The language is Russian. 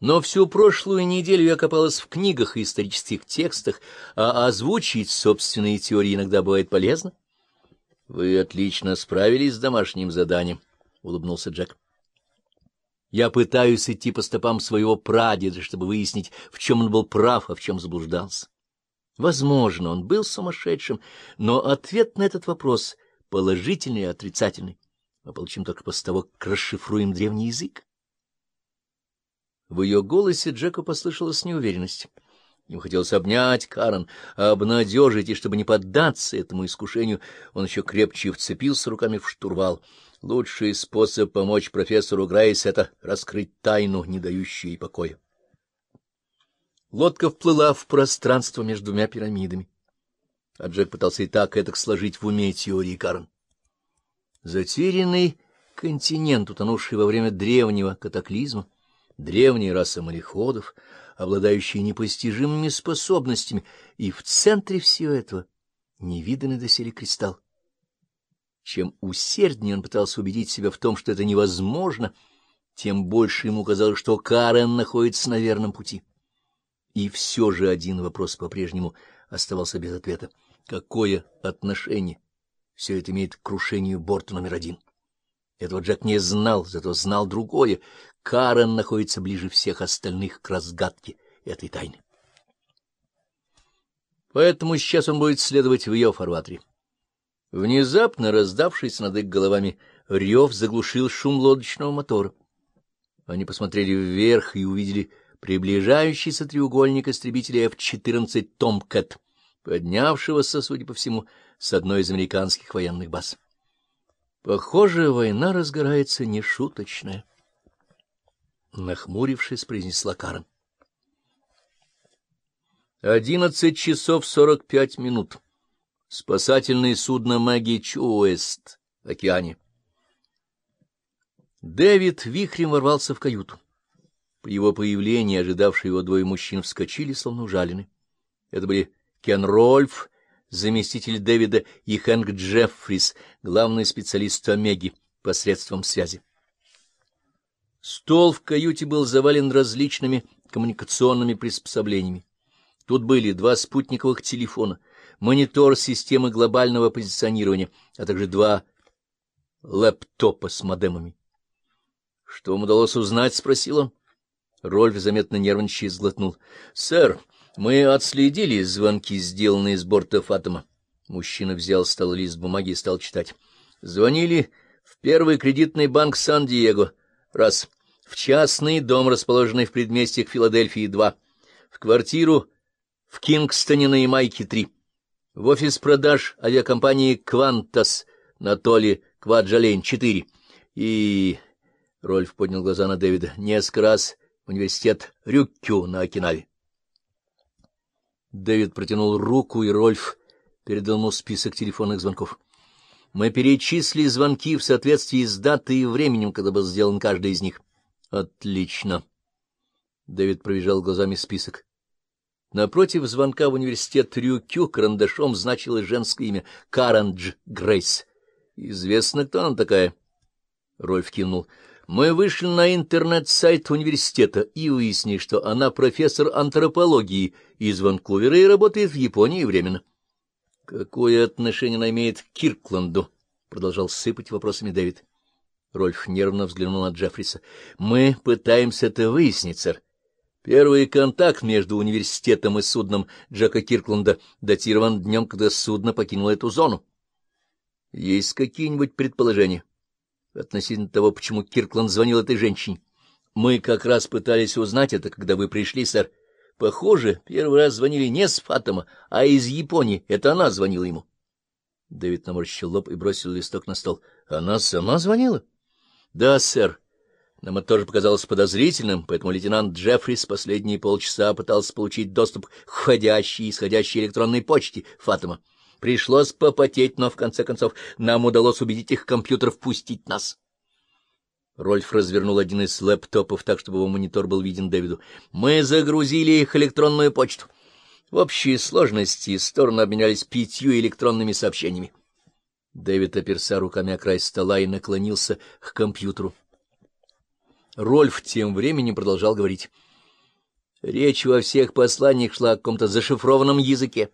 Но всю прошлую неделю я копалась в книгах и исторических текстах, а озвучить собственные теории иногда бывает полезно. — Вы отлично справились с домашним заданием, — улыбнулся Джек. — Я пытаюсь идти по стопам своего прадеда, чтобы выяснить, в чем он был прав, а в чем заблуждался. Возможно, он был сумасшедшим, но ответ на этот вопрос положительный и отрицательный. Мы получим только после того, как расшифруем древний язык. В ее голосе Джеку послышалась неуверенность. Ему хотелось обнять Карен, обнадежить, и чтобы не поддаться этому искушению, он еще крепче вцепился руками в штурвал. Лучший способ помочь профессору Грейс — это раскрыть тайну, не дающую ей покоя. Лодка вплыла в пространство между двумя пирамидами, а Джек пытался и так это сложить в уме теории Карен. Затерянный континент, утонувший во время древнего катаклизма, древняя раса мореходов, обладающие непостижимыми способностями, и в центре всего этого невиданный доселе кристалл. Чем усерднее он пытался убедить себя в том, что это невозможно, тем больше ему казалось, что Карен находится на верном пути. И все же один вопрос по-прежнему оставался без ответа. Какое отношение все это имеет к крушению борта номер один? Этого Джек не знал, зато знал другое. Карен находится ближе всех остальных к разгадке этой тайны. Поэтому сейчас он будет следовать в ее фарватере. Внезапно раздавшийся над их головами рев заглушил шум лодочного мотора. Они посмотрели вверх и увидели приближающийся треугольник истребителя F-14 «Томкэт», поднявшегося, судя по всему, с одной из американских военных баз. Похоже, война разгорается нешуточная. Нахмурившись, произнесла Карен. Одиннадцать часов сорок пять минут. Спасательное судно «Маги Чуэст» в океане. Дэвид вихрем ворвался в каюту. При его появлении ожидавшие его двое мужчин вскочили, словно ужалены. Это были Кен Рольф заместитель Дэвида и Хэнк Джеффрис, главный специалист Омеги, посредством связи. Стол в каюте был завален различными коммуникационными приспособлениями. Тут были два спутниковых телефона, монитор системы глобального позиционирования, а также два лэптопа с модемами. — Что вам удалось узнать? — спросил он. Рольф заметно нервничая сглотнул. — Сэр, мы отследили звонки, сделанные с борта Фатома. Мужчина взял стал лист бумаги и стал читать. Звонили в первый кредитный банк Сан-Диего. Раз. В частный дом, расположенный в предместьях Филадельфии. Два. В квартиру в Кингстоне на Ямайке. Три. В офис продаж авиакомпании «Квантас» на Толе Кваджалейн. Четыре. И... Рольф поднял глаза на Дэвида. Несколько раз университет Рюккю на Окинаве. Дэвид протянул руку, и Рольф передал ему список телефонных звонков. Мы перечислили звонки в соответствии с датой и временем, когда был сделан каждый из них. — Отлично. Дэвид пробежал глазами список. Напротив звонка в университет Рюкю карандашом значилось женское имя — Карандж Грейс. — Известно, кто она такая? Рольф кивнул. Мы вышли на интернет-сайт университета и выяснили, что она профессор антропологии из Ванкувера и работает в Японии временно. — Какое отношение она имеет к Киркланду? — продолжал сыпать вопросами Дэвид. Рольф нервно взглянул на Джеффриса. — Мы пытаемся это выяснить, сэр. Первый контакт между университетом и судном Джека Киркланда датирован днем, когда судно покинуло эту зону. Есть какие-нибудь предположения? — относительно того, почему Киркланд звонил этой женщине. Мы как раз пытались узнать это, когда вы пришли, сэр. Похоже, первый раз звонили не с Фатома, а из Японии. Это она звонила ему. Дэвид наморщил лоб и бросил листок на стол. — Она сама звонила? — Да, сэр. Нам это тоже показалось подозрительным, поэтому лейтенант Джеффрис последние полчаса пытался получить доступ к входящей и исходящей электронной почте Фатома. Пришлось попотеть, но, в конце концов, нам удалось убедить их компьютер впустить нас. Рольф развернул один из лэптопов так, чтобы его монитор был виден Дэвиду. Мы загрузили их электронную почту. В общей сложности стороны обменялись пятью электронными сообщениями. Дэвид оперся руками о край стола и наклонился к компьютеру. Рольф тем временем продолжал говорить. Речь во всех посланиях шла о каком-то зашифрованном языке.